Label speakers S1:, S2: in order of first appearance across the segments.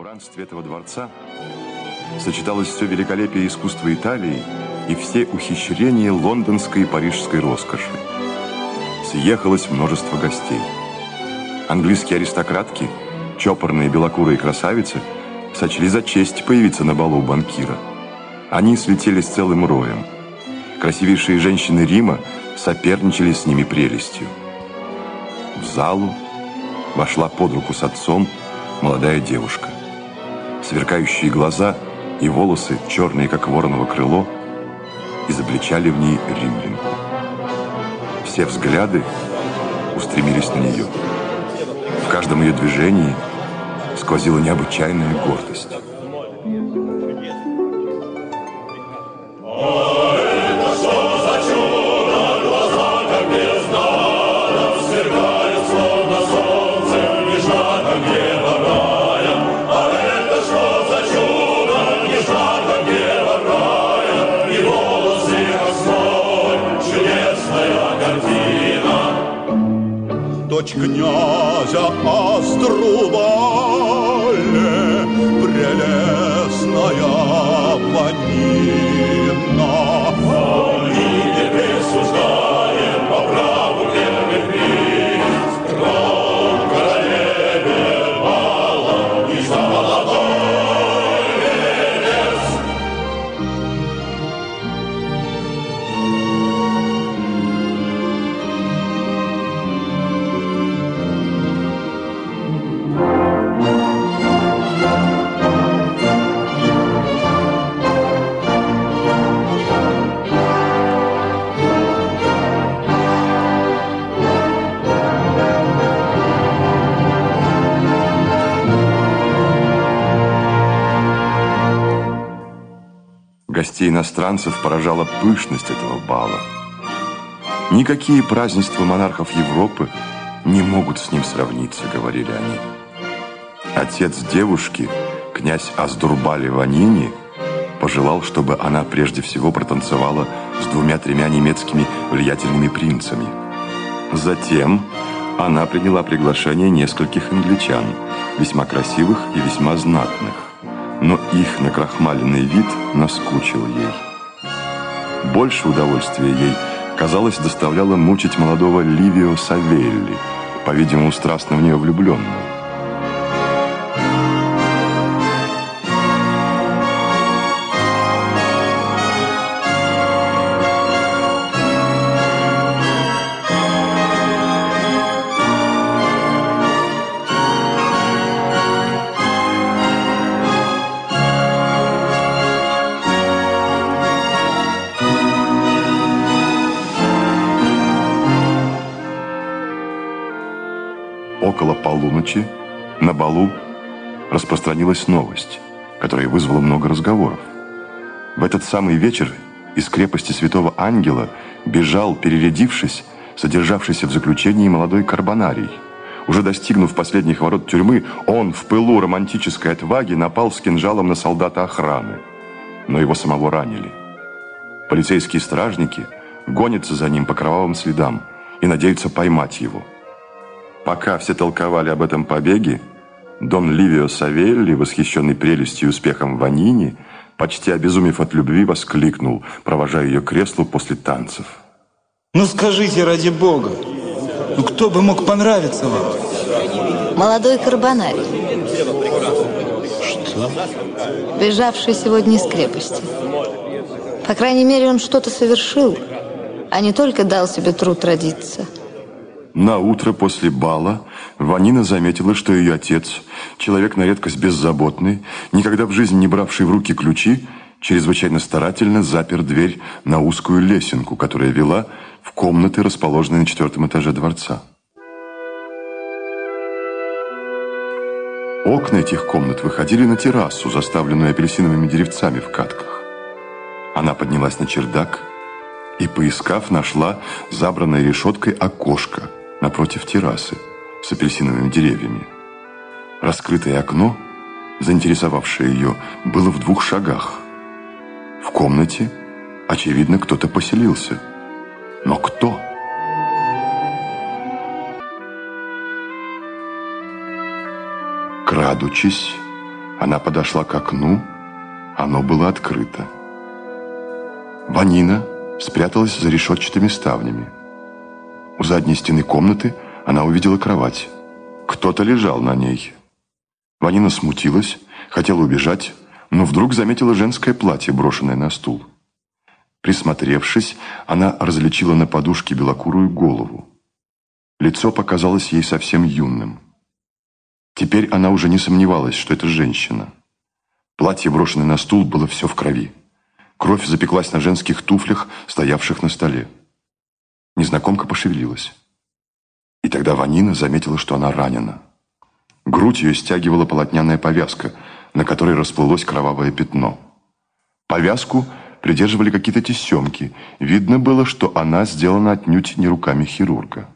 S1: убранстве этого дворца сочеталось все великолепие искусства Италии и все ухищрения лондонской и парижской роскоши. Съехалось множество гостей. Английские аристократки, чопорные белокурые красавицы, сочли за честь появиться на балу банкира. Они слетелись целым роем. Красивейшие женщины Рима соперничали с ними прелестью. В залу вошла под руку с отцом молодая девушка. Сверкающие глаза и волосы, черные, как вороново крыло, изобличали в ней римлянку. Все взгляды устремились на нее. В каждом ее движении сквозила необычайная гордость.
S2: Дочь князя Острубаля,
S1: Гостей иностранцев поражала пышность этого бала. Никакие празднества монархов Европы не могут с ним сравниться, говорили они. Отец девушки, князь Аздурбали Ванини, пожелал, чтобы она прежде всего протанцевала с двумя-тремя немецкими влиятельными принцами. Затем она приняла приглашение нескольких англичан, весьма красивых и весьма знатных. Но их накрахмаленный вид наскучил ей. Больше удовольствия ей, казалось, доставляло мучить молодого Ливио Савелли, по-видимому, страстно в нее влюбленного. Распространилась новость, которая вызвала много разговоров. В этот самый вечер из крепости Святого Ангела бежал, перерядившись, содержавшийся в заключении молодой карбонарий. Уже достигнув последних ворот тюрьмы, он в пылу романтической отваги напал с кинжалом на солдата охраны. Но его самого ранили. Полицейские стражники гонятся за ним по кровавым следам и надеются поймать его. Пока все толковали об этом побеге, Дон Ливио Савелли, восхищенный прелестью и успехом Ванини, почти обезумев от любви, воскликнул, провожая ее креслу после танцев.
S3: Ну скажите, ради бога, ну кто бы мог понравиться вам?
S4: Молодой карбонарий,
S3: Что?
S4: бежавший сегодня из крепости. По крайней мере, он что-то совершил, а не только дал себе труд родиться.
S1: На утро после бала Ванина заметила, что ее отец, человек на редкость беззаботный, никогда в жизни не бравший в руки ключи, чрезвычайно старательно запер дверь на узкую лесенку, которая вела в комнаты, расположенные на четвертом этаже дворца. Окна этих комнат выходили на террасу, заставленную апельсиновыми деревцами в катках. Она поднялась на чердак и, поискав, нашла забранной решеткой окошко напротив террасы с апельсиновыми деревьями. Раскрытое окно, заинтересовавшее ее, было в двух шагах. В комнате, очевидно, кто-то поселился. Но кто? Крадучись, Она подошла к окну, оно было открыто. Ванина спряталась за решетчатыми ставнями. У задней стены комнаты она увидела кровать. Кто-то лежал на ней. Ванина смутилась, хотела убежать, но вдруг заметила женское платье, брошенное на стул. Присмотревшись, она различила на подушке белокурую голову. Лицо показалось ей совсем юным. Теперь она уже не сомневалась, что это женщина. Платье, брошенное на стул, было все в крови. Кровь запеклась на женских туфлях, стоявших на столе. Незнакомка пошевелилась. И тогда Ванина заметила, что она ранена. Грудь ее стягивала полотняная повязка, на которой расплылось кровавое пятно. Повязку придерживали какие-то тесемки. Видно было, что она сделана отнюдь не руками хирурга.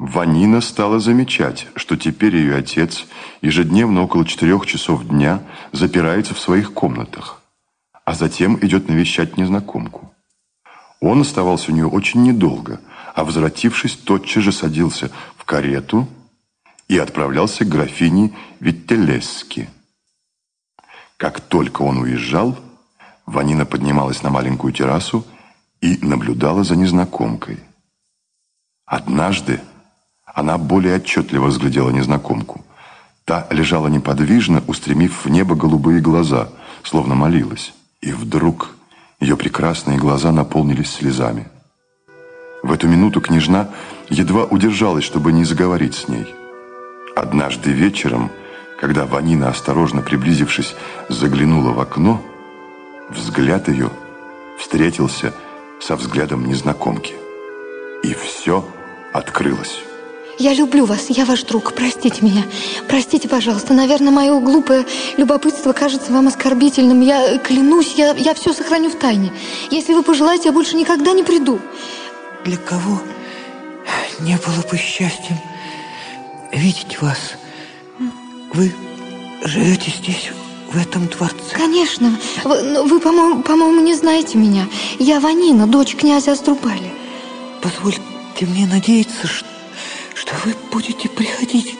S1: Ванина стала замечать, что теперь ее отец ежедневно около четырех часов дня запирается в своих комнатах, а затем идет навещать незнакомку. Он оставался у нее очень недолго, а возвратившись, тотчас же садился в карету и отправлялся к графине Виттелески. Как только он уезжал, Ванина поднималась на маленькую террасу и наблюдала за незнакомкой. Однажды она более отчетливо взглядела незнакомку. Та лежала неподвижно, устремив в небо голубые глаза, словно молилась. И вдруг ее прекрасные глаза наполнились слезами. В эту минуту княжна едва удержалась, чтобы не заговорить с ней. Однажды вечером, когда Ванина, осторожно приблизившись, заглянула в окно, взгляд ее встретился со взглядом незнакомки. И все открылось.
S4: Я люблю вас, я ваш друг, простите меня. Простите, пожалуйста, наверное, мое глупое любопытство кажется вам оскорбительным. Я клянусь, я, я все сохраню в тайне. Если вы пожелаете, я больше никогда не приду.
S3: Для кого не было бы счастьем видеть вас? Вы живете здесь, в этом дворце?
S4: Конечно. Вы, ну, вы по-моему, по-моему, не знаете меня. Я Ванина, дочь князя Аструпали.
S3: Позвольте мне надеяться, что что вы будете приходить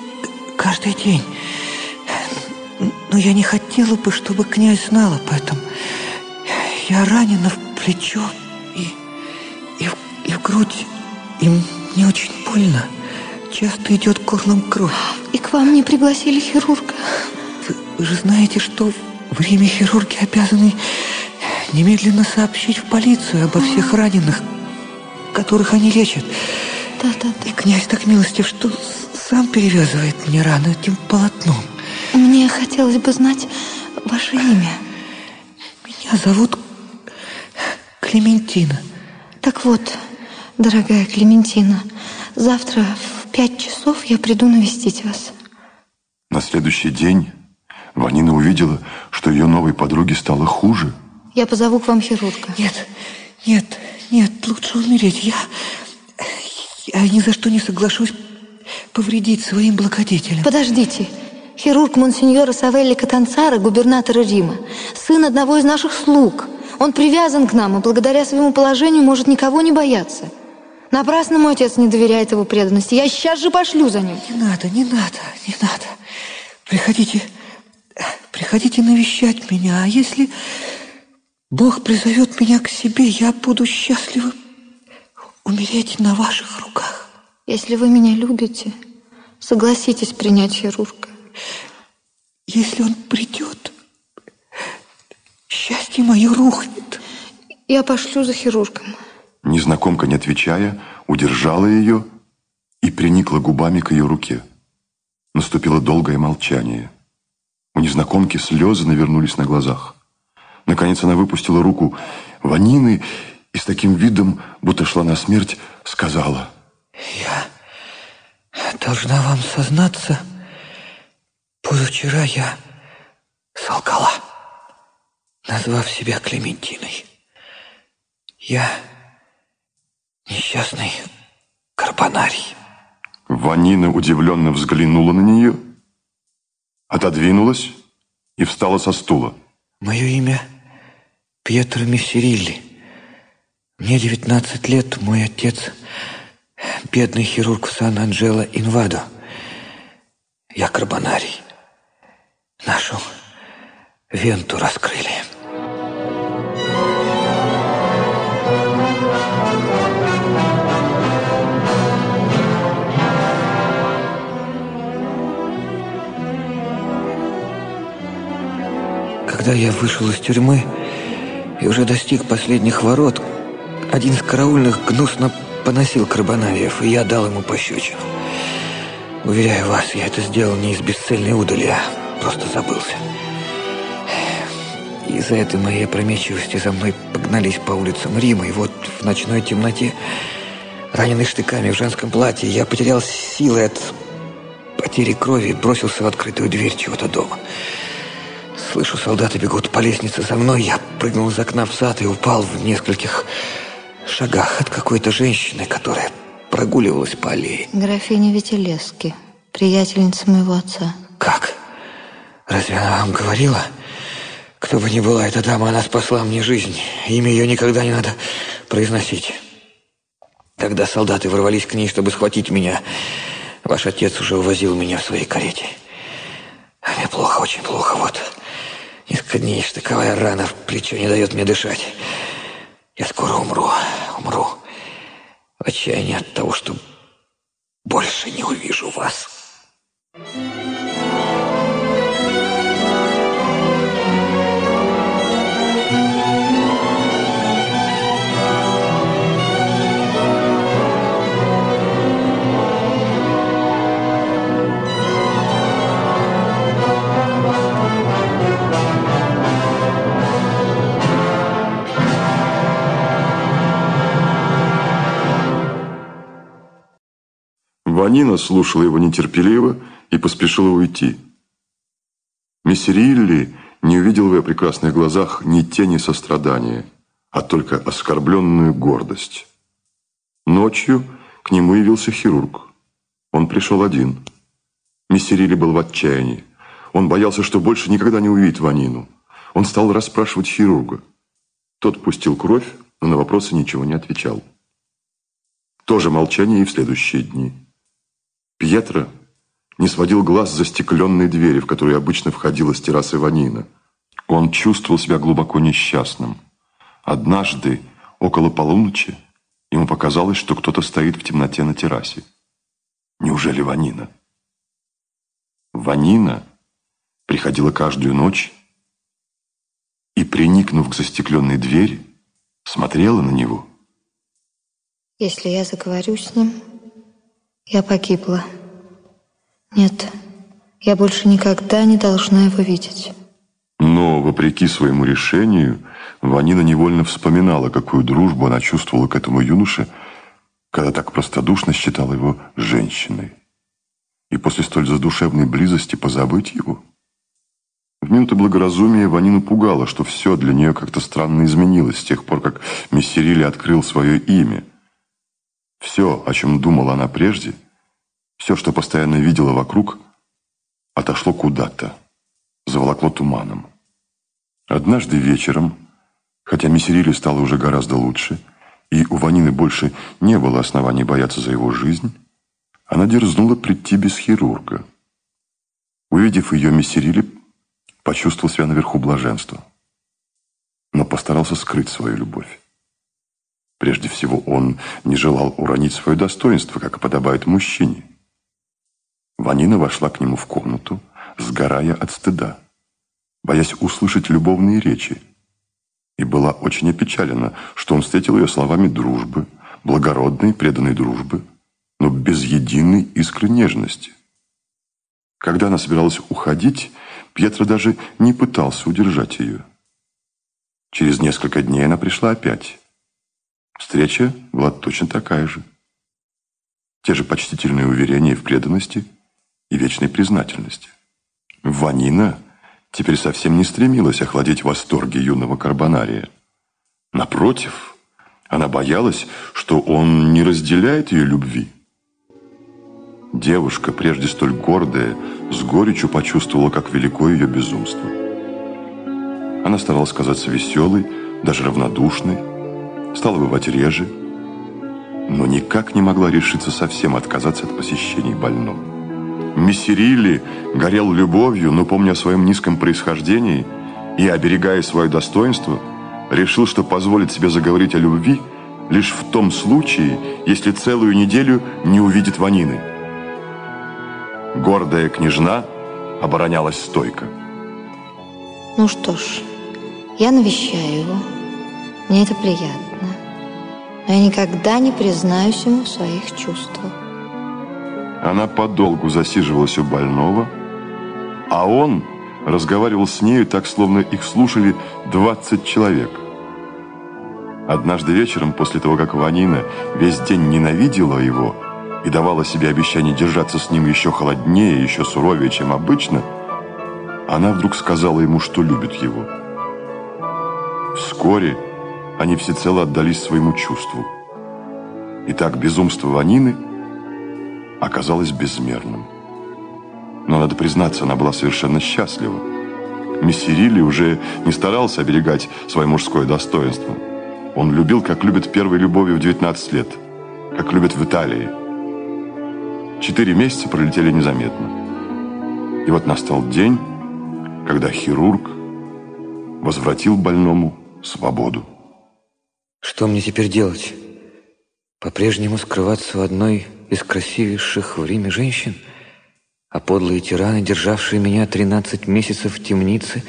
S3: каждый день. Но я не хотела бы, чтобы князь знал об этом. Я ранена в плечо и, и, в, и в грудь. И мне очень больно. Часто идет горлом кровь.
S4: И к вам не пригласили хирурга?
S3: Вы, вы же знаете, что в Риме хирурги обязаны немедленно сообщить в полицию обо всех раненых, которых они лечат.
S4: Да, да, да.
S3: И князь так милостив, что сам перевязывает мне рану этим полотном.
S4: Мне хотелось бы знать ваше имя.
S3: Меня зовут Клементина.
S4: Так вот, дорогая Клементина, завтра в пять часов я приду навестить вас.
S1: На следующий день Ванина увидела, что ее новой подруге стало хуже.
S4: Я позову к вам хирурга.
S3: Нет, нет, нет, лучше умереть. Я, я ни за что не соглашусь повредить своим благодетелям.
S4: Подождите. Хирург монсеньора Савелли Катанцара, губернатора Рима, сын одного из наших слуг. Он привязан к нам и благодаря своему положению может никого не бояться. Напрасно мой отец не доверяет его преданности. Я сейчас же пошлю за ним.
S3: Не надо, не надо, не надо. Приходите, приходите навещать меня. А если Бог призовет меня к себе, я буду счастлива умереть на ваших руках.
S4: Если вы меня любите, согласитесь принять хирурга.
S3: Если он придет, счастье мое рухнет.
S4: Я пошлю за хирургом.
S1: Незнакомка, не отвечая, удержала ее и приникла губами к ее руке. Наступило долгое молчание. У незнакомки слезы навернулись на глазах. Наконец она выпустила руку Ванины и с таким видом, будто шла на смерть, сказала.
S3: «Я должна вам сознаться, позавчера я солгала, назвав себя Клементиной. Я несчастный карбонарий».
S1: Ванина удивленно взглянула на нее, отодвинулась и встала со стула.
S3: «Мое имя Пьетро Мессерилли. Мне 19 лет, мой отец – бедный хирург Сан-Анджело Инвадо. Я карбонарий. Нашу венту раскрыли. Когда я вышел из тюрьмы и уже достиг последних ворот, один из караульных гнусно поносил Карбонариев, и я дал ему пощечину. Уверяю вас, я это сделал не из бесцельной удали, а просто забылся. Из-за этой моей опрометчивости за мной погнались по улицам Рима, и вот в ночной темноте, раненый штыками в женском платье, я потерял силы от потери крови и бросился в открытую дверь чего-то дома. Слышу, солдаты бегут по лестнице за мной, я прыгнул из окна в сад и упал в нескольких шагах от какой-то женщины, которая прогуливалась по аллее.
S4: Графиня Витилески, приятельница моего отца.
S3: Как? Разве она вам говорила? Кто бы ни была эта дама, она спасла мне жизнь. Имя ее никогда не надо произносить. Когда солдаты ворвались к ней, чтобы схватить меня, ваш отец уже увозил меня в своей карете. Мне плохо, очень плохо, вот. Несколько дней штыковая рана в плечо не дает мне дышать. Я скоро умру, умру. В отчаянии от того, что больше не увижу вас.
S1: Ванина слушала его нетерпеливо и поспешила уйти. Мессерилли не увидел в ее прекрасных глазах ни тени сострадания, а только оскорбленную гордость. Ночью к нему явился хирург. Он пришел один. Мессерилли был в отчаянии. Он боялся, что больше никогда не увидит Ванину. Он стал расспрашивать хирурга. Тот пустил кровь, но на вопросы ничего не отвечал. Тоже молчание и в следующие дни. Пьетро не сводил глаз за стекленной двери, в которую обычно входила с террасы Ванина. Он чувствовал себя глубоко несчастным. Однажды, около полуночи, ему показалось, что кто-то стоит в темноте на террасе. Неужели Ванина? Ванина приходила каждую ночь и, приникнув к застекленной двери, смотрела на него.
S4: Если я заговорю с ним, я погибла. Нет, я больше никогда не должна его видеть.
S1: Но, вопреки своему решению, Ванина невольно вспоминала, какую дружбу она чувствовала к этому юноше, когда так простодушно считала его женщиной. И после столь задушевной близости позабыть его. В минуты благоразумия Ванину пугало, что все для нее как-то странно изменилось с тех пор, как Мессерили открыл свое имя – все, о чем думала она прежде, все, что постоянно видела вокруг, отошло куда-то, заволокло туманом. Однажды вечером, хотя Мессерили стало уже гораздо лучше, и у Ванины больше не было оснований бояться за его жизнь, она дерзнула прийти без хирурга. Увидев ее, Мессерили почувствовал себя наверху блаженства, но постарался скрыть свою любовь. Прежде всего, он не желал уронить свое достоинство, как подобает мужчине. Ванина вошла к нему в комнату, сгорая от стыда, боясь услышать любовные речи, и была очень опечалена, что он встретил ее словами дружбы, благородной, преданной дружбы, но без единой искры нежности. Когда она собиралась уходить, Пьетро даже не пытался удержать ее. Через несколько дней она пришла опять. Встреча была точно такая же. Те же почтительные уверения в преданности и вечной признательности. Ванина теперь совсем не стремилась охладить восторги юного карбонария. Напротив, она боялась, что он не разделяет ее любви. Девушка, прежде столь гордая, с горечью почувствовала, как велико ее безумство. Она старалась казаться веселой, даже равнодушной, стала бывать реже, но никак не могла решиться совсем отказаться от посещений больного. Мессерили горел любовью, но, помня о своем низком происхождении, и, оберегая свое достоинство, решил, что позволит себе заговорить о любви лишь в том случае, если целую неделю не увидит Ванины. Гордая княжна оборонялась стойко.
S4: Ну что ж, я навещаю его. Мне это приятно. Но я никогда не признаюсь ему в своих чувствах.
S1: Она подолгу засиживалась у больного, а он разговаривал с нею так, словно их слушали 20 человек. Однажды вечером, после того, как Ванина весь день ненавидела его и давала себе обещание держаться с ним еще холоднее, еще суровее, чем обычно, она вдруг сказала ему, что любит его. Вскоре они всецело отдались своему чувству. И так безумство Ванины оказалось безмерным. Но, надо признаться, она была совершенно счастлива. Мессерили уже не старался оберегать свое мужское достоинство. Он любил, как любит первой любовью в 19 лет, как любят в Италии. Четыре месяца пролетели незаметно. И вот настал день, когда хирург возвратил больному свободу.
S3: Что мне теперь делать? По-прежнему скрываться у одной из красивейших в Риме женщин? А подлые тираны, державшие меня 13 месяцев в темнице,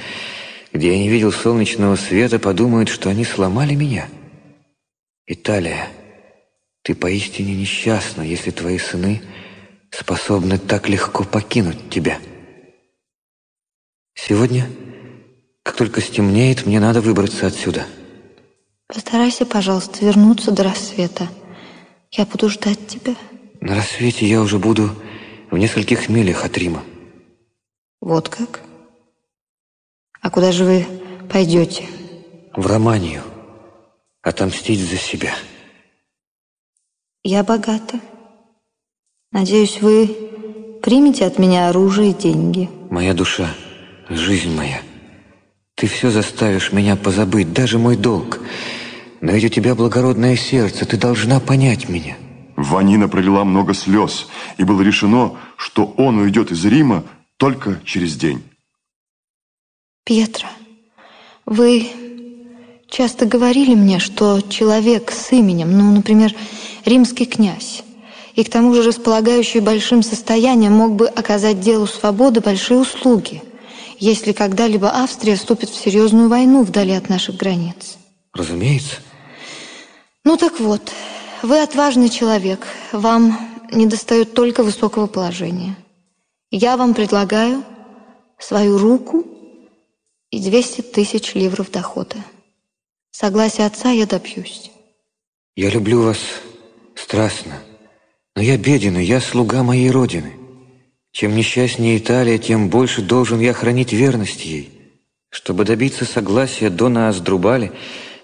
S3: где я не видел солнечного света, подумают, что они сломали меня? Италия, ты поистине несчастна, если твои сыны способны так легко покинуть тебя. Сегодня, как только стемнеет, мне надо выбраться отсюда.
S4: Постарайся, пожалуйста, вернуться до рассвета. Я буду ждать тебя.
S3: На рассвете я уже буду в нескольких милях от Рима.
S4: Вот как? А куда же вы пойдете?
S3: В Романию. Отомстить за себя.
S4: Я богата. Надеюсь, вы примете от меня оружие и деньги.
S3: Моя душа, жизнь моя. Ты все заставишь меня позабыть, даже мой долг. Но ведь у тебя благородное сердце, ты должна понять меня.
S1: Ванина пролила много слез, и было решено, что он уйдет из Рима только через день.
S4: Пьетро, вы часто говорили мне, что человек с именем, ну, например, римский князь, и к тому же располагающий большим состоянием мог бы оказать делу свободы большие услуги, если когда-либо Австрия вступит в серьезную войну вдали от наших границ.
S3: Разумеется.
S4: Ну так вот, вы отважный человек, вам недостает только высокого положения. Я вам предлагаю свою руку и 200 тысяч ливров дохода. Согласие отца я добьюсь.
S3: Я люблю вас страстно, но я беден, и я слуга моей родины. Чем несчастнее Италия, тем больше должен я хранить верность ей. Чтобы добиться согласия Дона Аздрубали,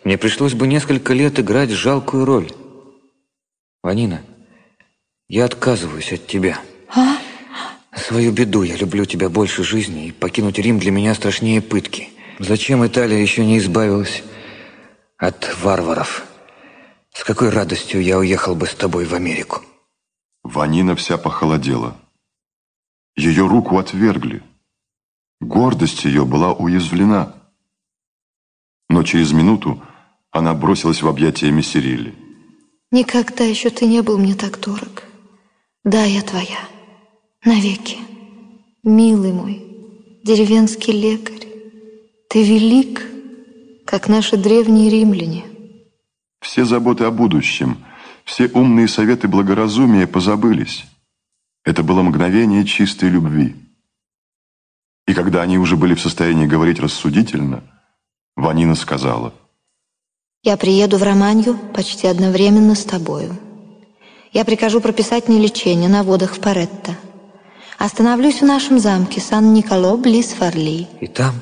S3: мне пришлось бы несколько лет играть жалкую роль. Ванина, я отказываюсь от тебя.
S4: А?
S3: Свою беду я люблю тебя больше жизни, и покинуть Рим для меня страшнее пытки. Зачем Италия еще не избавилась от варваров? С какой радостью я уехал бы с тобой в Америку?
S1: Ванина вся похолодела. Ее руку отвергли. Гордость ее была уязвлена. Но через минуту она бросилась в объятия Мессерилли.
S4: Никогда еще ты не был мне так дорог. Да, я твоя. Навеки. Милый мой, деревенский лекарь. Ты велик, как наши древние римляне.
S1: Все заботы о будущем, все умные советы благоразумия позабылись. Это было мгновение чистой любви. И когда они уже были в состоянии говорить рассудительно, Ванина сказала –
S4: я приеду в Романью почти одновременно с тобою. Я прикажу прописать мне лечение на водах в Паретто. Остановлюсь в нашем замке Сан-Николо близ Фарли.
S3: И там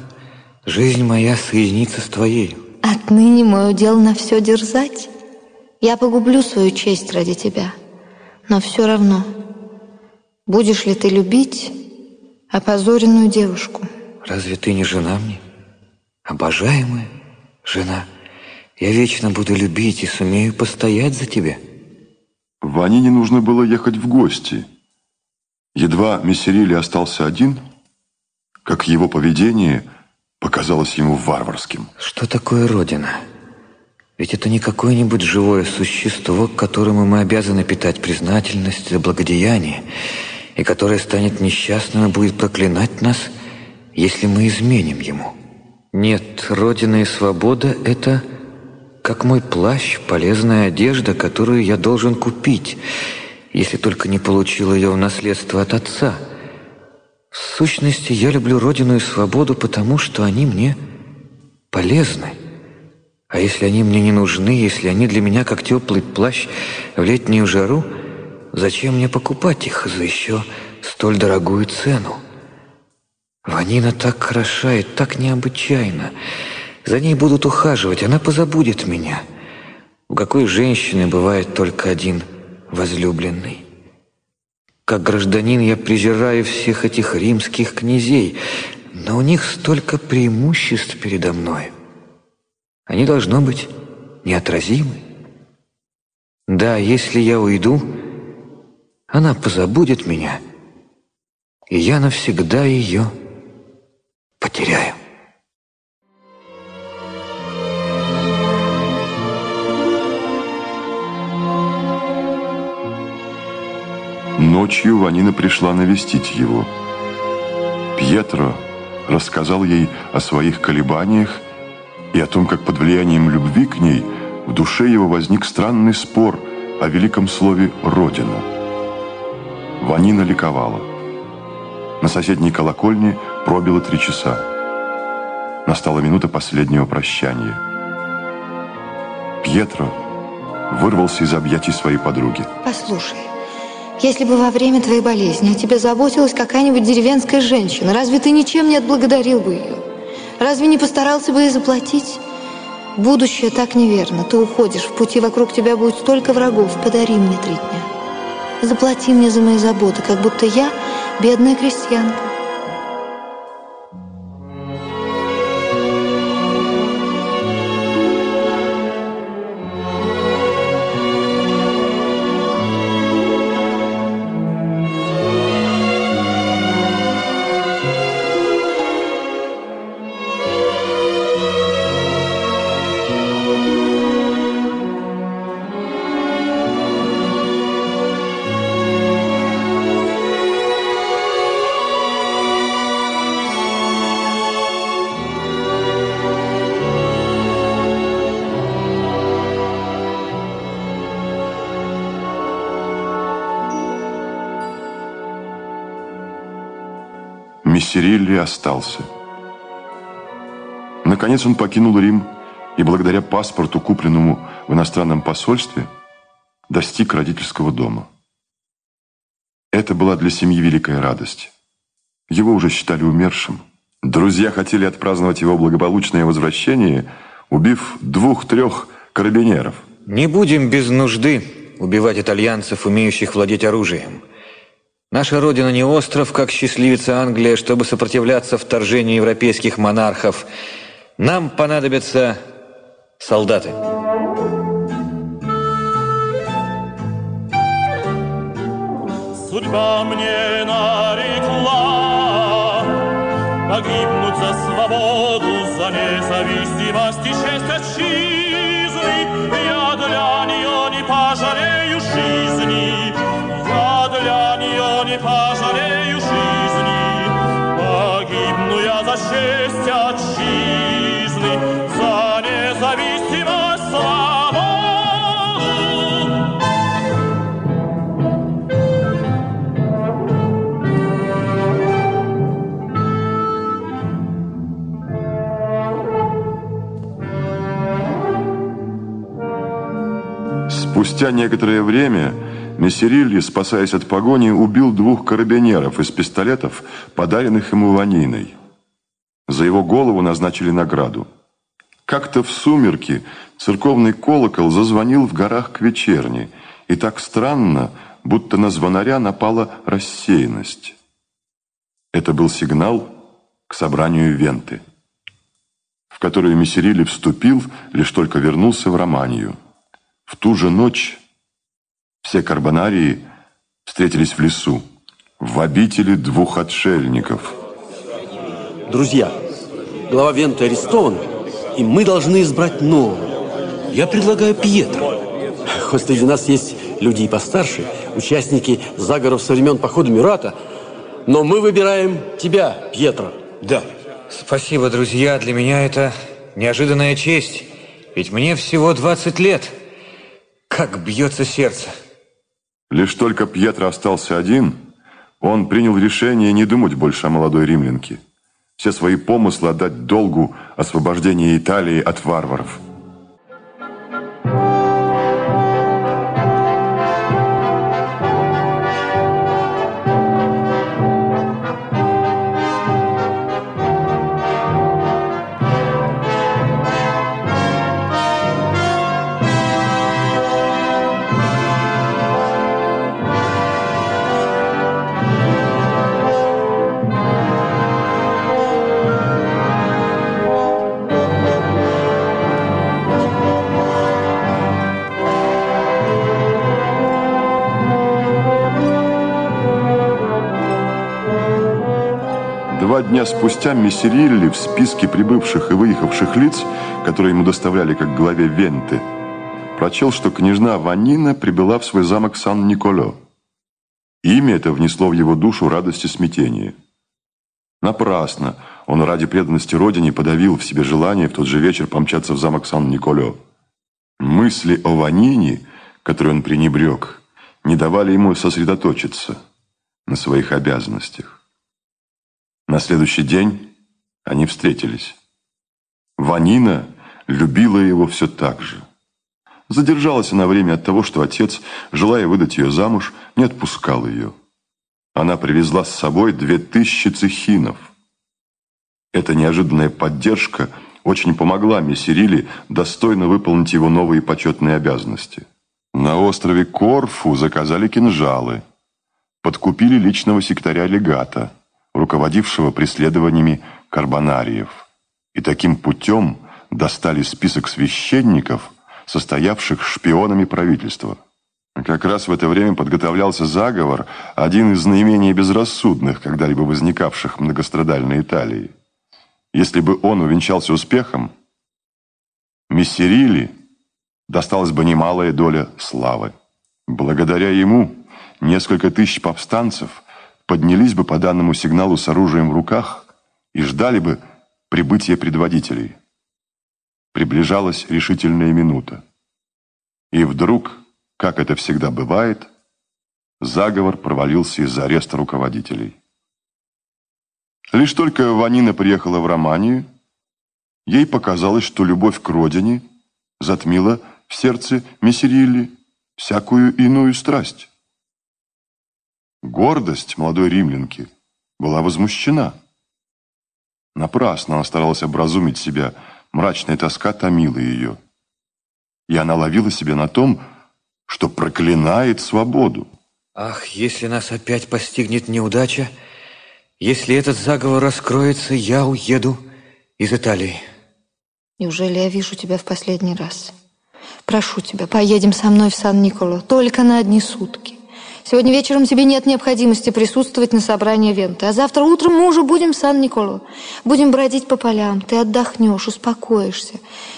S3: жизнь моя соединится с твоей.
S4: Отныне мой удел на все дерзать. Я погублю свою честь ради тебя. Но все равно, будешь ли ты любить опозоренную девушку?
S3: Разве ты не жена мне? Обожаемая жена? Я вечно буду любить и сумею постоять за тебя.
S1: Ване не нужно было ехать в гости. Едва Мессерили остался один, как его поведение показалось ему варварским.
S3: Что такое Родина? Ведь это не какое-нибудь живое существо, к которому мы обязаны питать признательность за благодеяние, и которое станет несчастным и будет проклинать нас, если мы изменим ему. Нет, Родина и свобода — это как мой плащ, полезная одежда, которую я должен купить, если только не получил ее в наследство от отца. В сущности, я люблю Родину и свободу, потому что они мне полезны. А если они мне не нужны, если они для меня как теплый плащ в летнюю жару, зачем мне покупать их за еще столь дорогую цену? Ванина так хороша и так необычайна. За ней будут ухаживать, она позабудет меня. У какой женщины бывает только один возлюбленный? Как гражданин я презираю всех этих римских князей, но у них столько преимуществ передо мной. Они должно быть неотразимы. Да, если я уйду, она позабудет меня, и я навсегда ее потеряю.
S1: Ночью Ванина пришла навестить его. Пьетро рассказал ей о своих колебаниях и о том, как под влиянием любви к ней в душе его возник странный спор о великом слове «Родина». Ванина ликовала. На соседней колокольне пробило три часа. Настала минута последнего прощания. Пьетро вырвался из объятий своей подруги.
S4: Послушай, если бы во время твоей болезни о тебе заботилась какая-нибудь деревенская женщина, разве ты ничем не отблагодарил бы ее? Разве не постарался бы ей заплатить? Будущее так неверно. Ты уходишь, в пути вокруг тебя будет столько врагов. Подари мне три дня. Заплати мне за мои заботы, как будто я бедная крестьянка.
S1: Наконец он покинул Рим и благодаря паспорту, купленному в иностранном посольстве, достиг родительского дома. Это была для семьи великая радость. Его уже считали умершим. Друзья хотели отпраздновать его благополучное возвращение, убив двух-трех карабинеров.
S3: Не будем без нужды убивать итальянцев, умеющих владеть оружием. Наша родина не остров, как счастливица Англия, чтобы сопротивляться вторжению европейских монархов. Нам понадобятся солдаты.
S5: Судьба мне нарекла Погибнуть за свободу, за независимость и честь отчизны.
S1: Спустя некоторое время Мессерильи, спасаясь от погони, убил двух карабинеров из пистолетов, подаренных ему Ваниной. За его голову назначили награду. Как-то в сумерки церковный колокол зазвонил в горах к вечерне, и так странно, будто на звонаря напала рассеянность. Это был сигнал к собранию Венты, в которую Мессерили вступил, лишь только вернулся в Романию. В ту же ночь все карбонарии встретились в лесу, в обители двух отшельников.
S6: Друзья, глава Венты арестован, и мы должны избрать нового. Я предлагаю Пьетро. Хоть среди нас есть люди и постарше, участники заговоров со времен похода Мюрата, но мы выбираем тебя, Пьетро.
S7: Да. Спасибо, друзья. Для меня это неожиданная честь. Ведь мне всего 20 лет. Как бьется сердце.
S1: Лишь только Пьетро остался один, он принял решение не думать больше о молодой римлянке. Все свои помыслы отдать долгу освобождения Италии от варваров – дня спустя Мессерилли в списке прибывших и выехавших лиц, которые ему доставляли как главе Венты, прочел, что княжна Ванина прибыла в свой замок Сан-Николо. Имя это внесло в его душу радость и смятение. Напрасно он ради преданности родине подавил в себе желание в тот же вечер помчаться в замок Сан-Николо. Мысли о Ванине, которые он пренебрег, не давали ему сосредоточиться на своих обязанностях. На следующий день они встретились. Ванина любила его все так же. Задержалась она время от того, что отец, желая выдать ее замуж, не отпускал ее. Она привезла с собой две тысячи цехинов. Эта неожиданная поддержка очень помогла Мессерили достойно выполнить его новые почетные обязанности. На острове Корфу заказали кинжалы, подкупили личного секретаря легата – руководившего преследованиями карбонариев, и таким путем достали список священников, состоявших шпионами правительства. Как раз в это время подготовлялся заговор, один из наименее безрассудных, когда-либо возникавших в многострадальной Италии. Если бы он увенчался успехом, Мессерили досталась бы немалая доля славы. Благодаря ему несколько тысяч повстанцев поднялись бы по данному сигналу с оружием в руках и ждали бы прибытия предводителей. Приближалась решительная минута. И вдруг, как это всегда бывает, заговор провалился из-за ареста руководителей. Лишь только Ванина приехала в Романию, ей показалось, что любовь к родине затмила в сердце Мессерилли всякую иную страсть. Гордость молодой римлянки была возмущена. Напрасно она старалась образумить себя, мрачная тоска томила ее. И она ловила себя на том, что проклинает свободу.
S7: Ах, если нас опять постигнет неудача, если этот заговор раскроется, я уеду из Италии.
S4: Неужели я вижу тебя в последний раз? Прошу тебя, поедем со мной в Сан-Николо, только на одни сутки. Сегодня вечером тебе нет необходимости присутствовать на собрании Венты, а завтра утром мы уже будем в Сан-Николо. Будем бродить по полям, ты отдохнешь, успокоишься.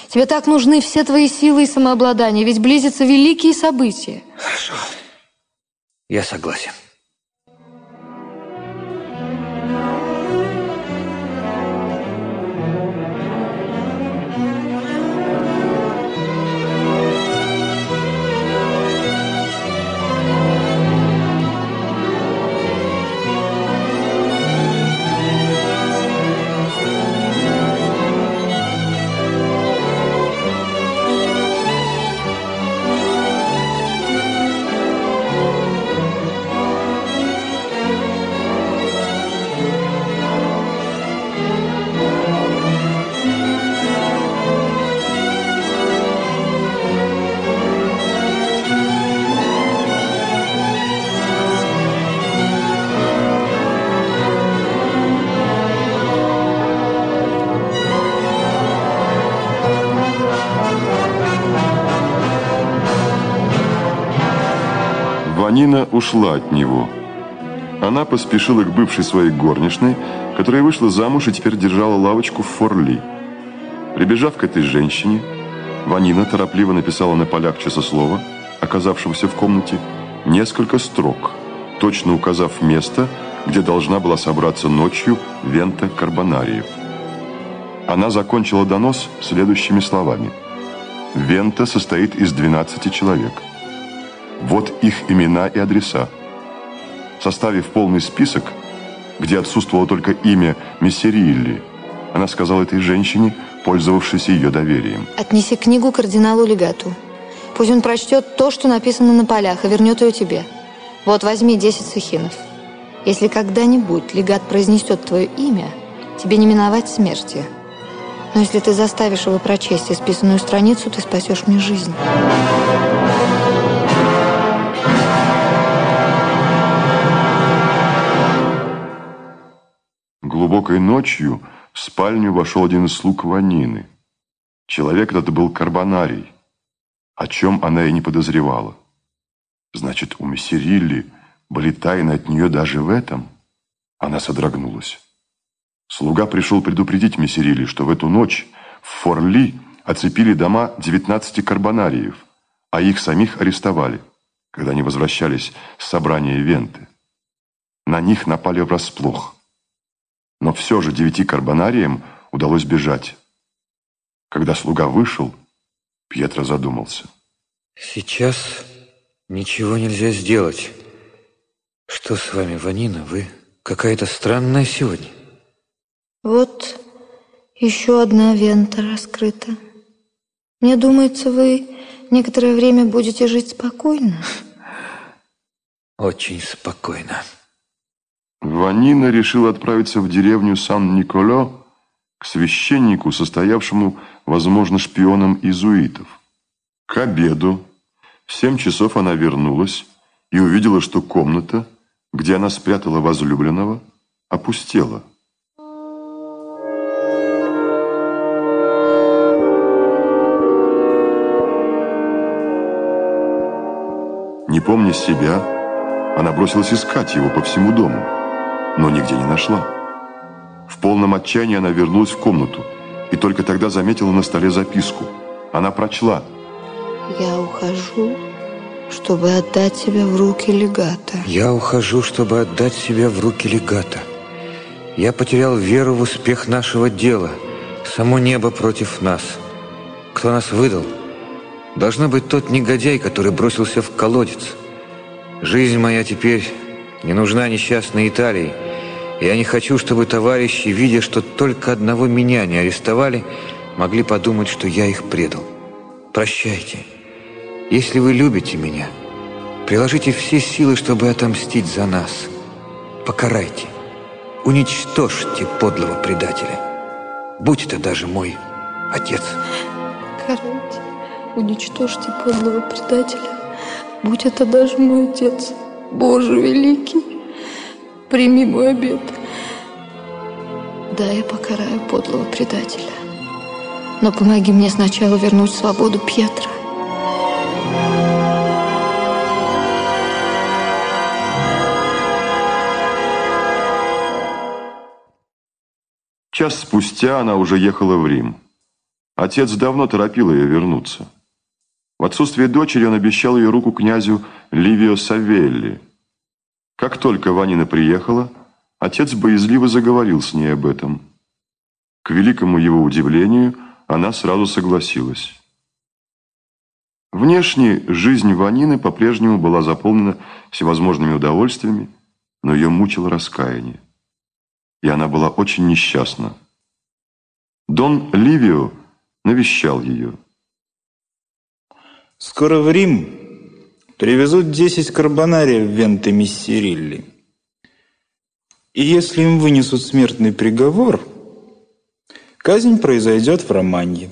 S4: Тебе так нужны все твои силы и самообладание, ведь близятся великие события.
S7: Хорошо, я согласен.
S1: Нина ушла от него. Она поспешила к бывшей своей горничной которая вышла замуж и теперь держала лавочку в Форли. Прибежав к этой женщине, Ванина торопливо написала на полях часослова, оказавшегося в комнате, несколько строк, точно указав место, где должна была собраться ночью Вента Карбонариев. Она закончила донос следующими словами. «Вента состоит из 12 человек. Вот их имена и адреса. Составив полный список, где отсутствовало только имя Мессерилли, она сказала этой женщине, пользовавшейся ее доверием.
S4: Отнеси книгу кардиналу Легату. Пусть он прочтет то, что написано на полях, и вернет ее тебе. Вот возьми 10 сахинов. Если когда-нибудь легат произнесет твое имя, тебе не миновать смерти. Но если ты заставишь его прочесть исписанную страницу, ты спасешь мне жизнь.
S1: Глубокой ночью в спальню вошел один из слуг Ванины. Человек этот был карбонарий, о чем она и не подозревала. Значит, у Мессерилли были тайны от нее даже в этом? Она содрогнулась. Слуга пришел предупредить Мессерилли, что в эту ночь в Форли оцепили дома 19 карбонариев, а их самих арестовали, когда они возвращались с собрания Венты. На них напали врасплох. Но все же девяти карбонариям удалось бежать. Когда слуга вышел, Пьетро задумался.
S3: Сейчас ничего нельзя сделать. Что с вами, Ванина? Вы какая-то странная сегодня.
S4: Вот еще одна вента раскрыта. Мне думается, вы некоторое время будете жить спокойно.
S3: Очень спокойно.
S1: Ванина решил отправиться в деревню Сан-Николо к священнику, состоявшему, возможно, шпионом изуитов. К обеду в семь часов она вернулась и увидела, что комната, где она спрятала возлюбленного, опустела. Не помня себя, она бросилась искать его по всему дому, но нигде не нашла. В полном отчаянии она вернулась в комнату и только тогда заметила на столе записку. Она прочла.
S4: «Я ухожу, чтобы отдать себя в руки легата».
S3: Я ухожу, чтобы отдать себя в руки легата. Я потерял веру в успех нашего дела. Само небо против нас. Кто нас выдал? Должно быть тот негодяй, который бросился в колодец. Жизнь моя теперь не нужна несчастной Италии. Я не хочу, чтобы товарищи, видя, что только одного меня не арестовали, могли подумать, что я их предал. Прощайте. Если вы любите меня, приложите все силы, чтобы отомстить за нас. Покарайте. Уничтожьте подлого предателя. Будь это даже мой отец.
S4: Карайте, уничтожьте подлого предателя. Будь это даже мой отец, Боже великий, прими мой обет. Да, я покараю подлого предателя. Но помоги мне сначала вернуть свободу Пьетра.
S1: Час спустя она уже ехала в Рим. Отец давно торопил ее вернуться. В отсутствие дочери он обещал ее руку князю Ливио Савелли. Как только Ванина приехала, отец боязливо заговорил с ней об этом. К великому его удивлению, она сразу согласилась. Внешне жизнь Ванины по-прежнему была заполнена всевозможными удовольствиями, но ее мучило раскаяние. И она была очень несчастна. Дон Ливио навещал ее.
S8: Скоро в Рим привезут 10 карбонариев Венты Миссерилли. И если им вынесут смертный приговор, казнь произойдет в Романье.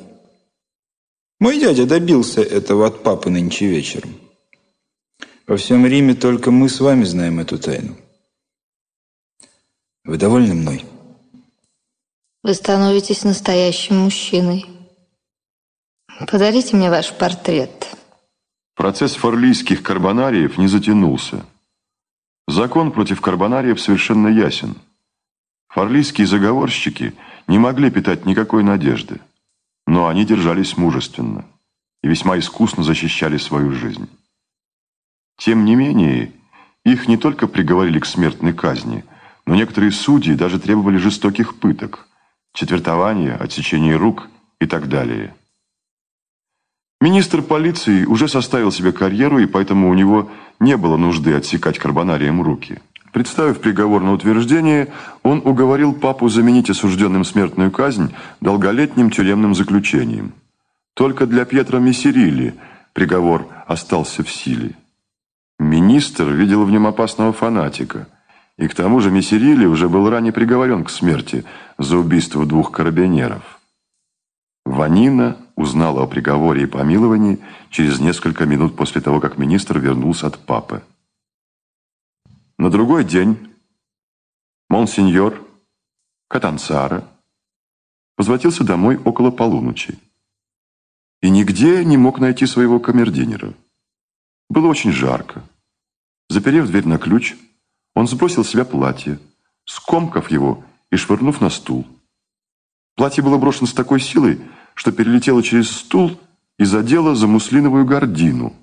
S8: Мой дядя добился этого от папы нынче вечером. Во всем Риме только мы с вами знаем эту тайну. Вы довольны мной?
S4: Вы становитесь настоящим мужчиной. Подарите мне ваш портрет.
S1: Процесс форлийских карбонариев не затянулся. Закон против карбонариев совершенно ясен. Фарлийские заговорщики не могли питать никакой надежды, но они держались мужественно и весьма искусно защищали свою жизнь. Тем не менее, их не только приговорили к смертной казни, но некоторые судьи даже требовали жестоких пыток, четвертования, отсечения рук и так далее. Министр полиции уже составил себе карьеру, и поэтому у него не было нужды отсекать карбонарием руки. Представив приговор на утверждение, он уговорил папу заменить осужденным смертную казнь долголетним тюремным заключением. Только для Пьетро Мессерилли приговор остался в силе. Министр видел в нем опасного фанатика. И к тому же Мессерилли уже был ранее приговорен к смерти за убийство двух карабинеров. Ванина узнала о приговоре и помиловании через несколько минут после того, как министр вернулся от папы. На другой день монсеньор Катансара возвратился домой около полуночи и нигде не мог найти своего камердинера. Было очень жарко. Заперев дверь на ключ, он сбросил с себя платье, скомкав его и швырнув на стул. Платье было брошено с такой силой, что перелетело через стул и задело за муслиновую гордину.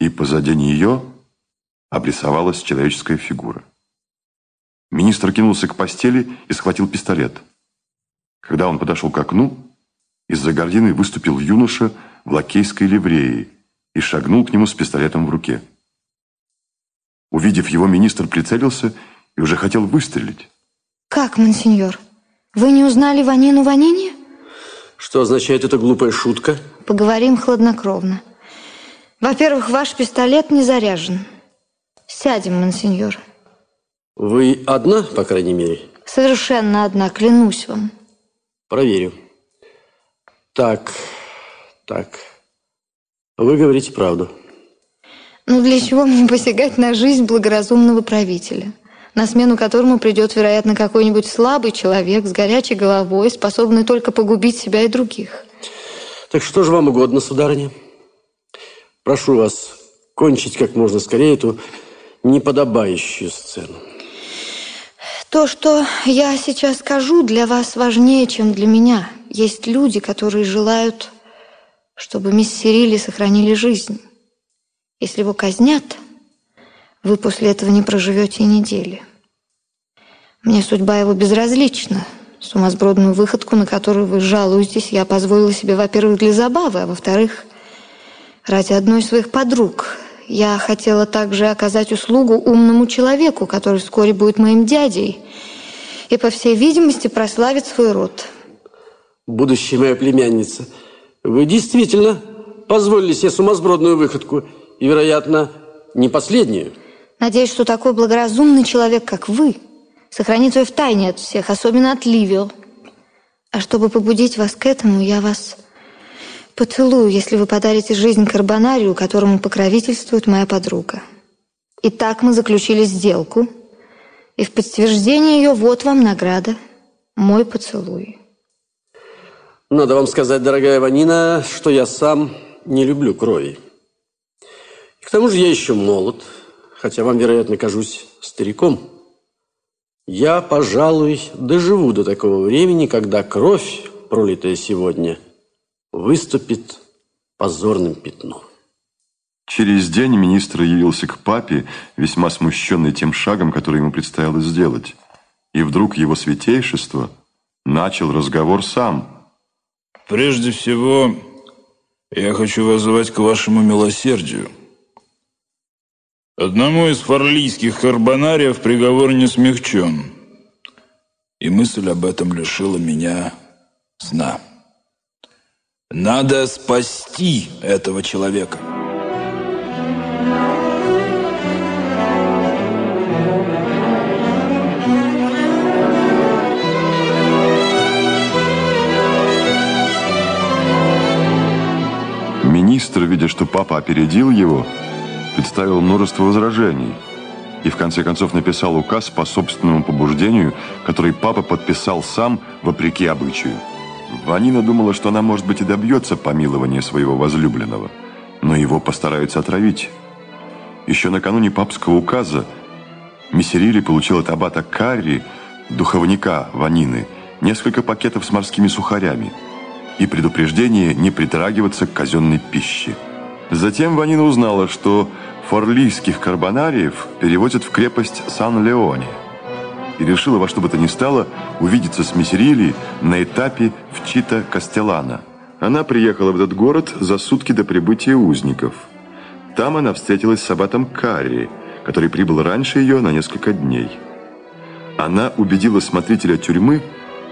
S1: И позади нее обрисовалась человеческая фигура. Министр кинулся к постели и схватил пистолет. Когда он подошел к окну, из-за гордины выступил юноша в лакейской ливреи и шагнул к нему с пистолетом в руке. Увидев его, министр прицелился и уже хотел выстрелить.
S4: Как, монсеньор? Вы не узнали Ванину Ванине?
S6: Что означает эта глупая шутка?
S4: Поговорим хладнокровно. Во-первых, ваш пистолет не заряжен. Сядем, монсеньор.
S6: Вы одна, по крайней мере?
S4: Совершенно одна, клянусь вам.
S6: Проверю. Так, так. Вы говорите правду.
S4: Ну, для чего мне посягать на жизнь благоразумного правителя? На смену которому придет, вероятно, какой-нибудь слабый человек с горячей головой, способный только погубить себя и других.
S6: Так что же вам угодно, сударыня? Прошу вас кончить как можно скорее эту неподобающую сцену.
S4: То, что я сейчас скажу, для вас важнее, чем для меня. Есть люди, которые желают, чтобы мисс Сирили сохранили жизнь. Если его казнят, вы после этого не проживете и недели. Мне судьба его безразлична. Сумасбродную выходку, на которую вы жалуетесь, я позволила себе, во-первых, для забавы, а во-вторых, ради одной из своих подруг. Я хотела также оказать услугу умному человеку, который вскоре будет моим дядей и, по всей видимости, прославит свой род.
S6: Будущая моя племянница, вы действительно позволили себе сумасбродную выходку и, вероятно, не последнюю.
S4: Надеюсь, что такой благоразумный человек, как вы, сохранит ее в тайне от всех, особенно от Ливио. А чтобы побудить вас к этому, я вас поцелую, если вы подарите жизнь Карбонарию, которому покровительствует моя подруга. И так мы заключили сделку, и в подтверждение ее вот вам награда, мой поцелуй.
S6: Надо вам сказать, дорогая Ванина, что я сам не люблю крови. К тому же я еще молод, хотя вам, вероятно, кажусь стариком. Я, пожалуй, доживу до такого времени, когда кровь, пролитая сегодня, выступит позорным пятном.
S1: Через день министр явился к папе, весьма смущенный тем шагом, который ему предстояло сделать. И вдруг его святейшество начал разговор сам.
S8: Прежде всего, я хочу воззвать к вашему милосердию. Одному из фарлийских карбонариев приговор не смягчен, и мысль об этом лишила меня сна. Надо спасти этого человека.
S1: Министр, видя, что папа опередил его, представил множество возражений и в конце концов написал указ по собственному побуждению, который папа подписал сам, вопреки обычаю. Ванина думала, что она, может быть, и добьется помилования своего возлюбленного, но его постараются отравить. Еще накануне папского указа Мессерили получил от аббата Карри духовника Ванины, несколько пакетов с морскими сухарями и предупреждение не притрагиваться к казенной пище. Затем Ванина узнала, что форлийских карбонариев перевозят в крепость Сан-Леоне и решила во что бы то ни стало увидеться с Мессерили на этапе в Чита-Кастелана. Она приехала в этот город за сутки до прибытия узников. Там она встретилась с аббатом Карри, который прибыл раньше ее на несколько дней. Она убедила смотрителя тюрьмы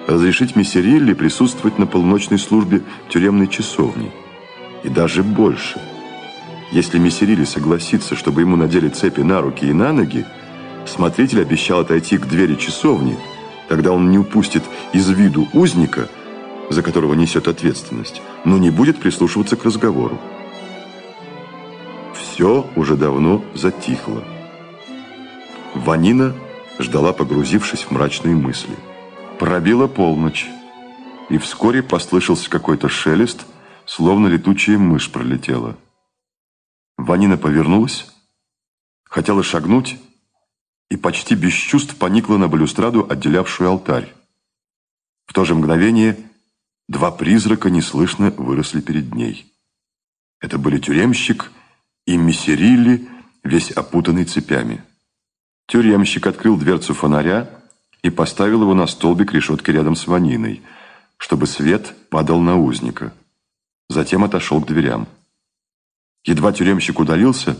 S1: разрешить Мессерилли присутствовать на полночной службе тюремной часовни. И даже больше. Если Мессерилли согласится, чтобы ему надели цепи на руки и на ноги, смотритель обещал отойти к двери часовни, тогда он не упустит из виду узника, за которого несет ответственность, но не будет прислушиваться к разговору. Все уже давно затихло. Ванина ждала, погрузившись в мрачные мысли. Пробила полночь, и вскоре послышался какой-то шелест, словно летучая мышь пролетела. Ванина повернулась, хотела шагнуть, и почти без чувств поникла на балюстраду, отделявшую алтарь. В то же мгновение два призрака неслышно выросли перед ней. Это были тюремщик и Мессерилли, весь опутанный цепями. Тюремщик открыл дверцу фонаря и поставил его на столбик решетки рядом с Ваниной, чтобы свет падал на узника. Затем отошел к дверям. Едва тюремщик удалился,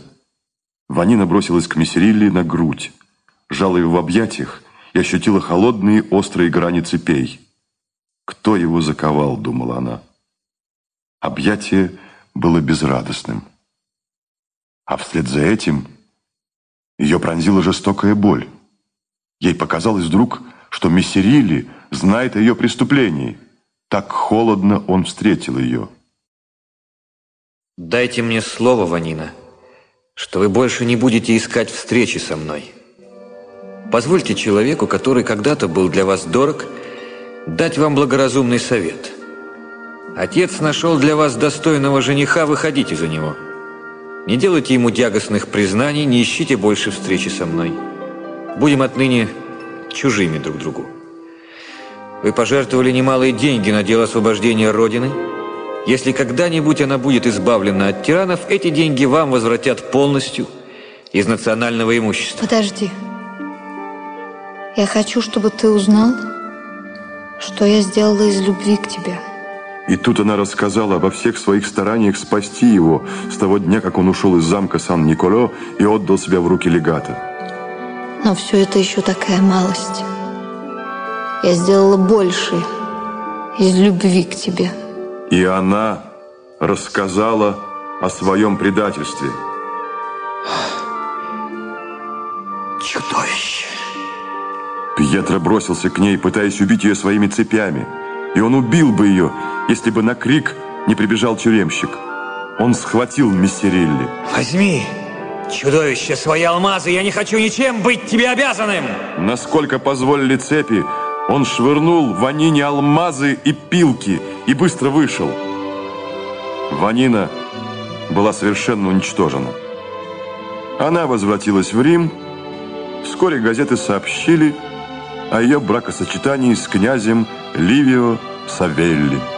S1: Ванина бросилась к Мессерилли на грудь, жала его в объятиях и ощутила холодные острые грани цепей. «Кто его заковал?» — думала она. Объятие было безрадостным. А вслед за этим ее пронзила жестокая боль. Ей показалось вдруг, что Мессерили знает о ее преступлении. Так холодно он встретил ее.
S3: Дайте мне слово, Ванина, что вы больше не будете искать встречи со мной. Позвольте человеку, который когда-то был для вас дорог, дать вам благоразумный совет. Отец нашел для вас достойного жениха, выходите за него. Не делайте ему тягостных признаний, не ищите больше встречи со мной. Будем отныне чужими друг другу. Вы пожертвовали немалые деньги на дело освобождения Родины. Если когда-нибудь она будет избавлена от тиранов, эти деньги вам возвратят полностью из национального имущества.
S4: Подожди. Я хочу, чтобы ты узнал, что я сделала из любви к тебе.
S1: И тут она рассказала обо всех своих стараниях спасти его с того дня, как он ушел из замка Сан-Николо и отдал себя в руки легата.
S4: Но все это еще такая малость. Я сделала больше из любви к тебе.
S1: И она рассказала о своем предательстве.
S9: Чудовище.
S1: Пьетро бросился к ней, пытаясь убить ее своими цепями. И он убил бы ее, если бы на крик не прибежал тюремщик. Он схватил Мессерилли.
S3: Возьми, чудовище, свои алмазы, я не хочу ничем быть тебе обязанным.
S1: Насколько позволили цепи, он швырнул Ванине алмазы и пилки и быстро вышел. Ванина была совершенно уничтожена. Она возвратилась в Рим. Вскоре газеты сообщили о ее бракосочетании с князем Ливио Савелли.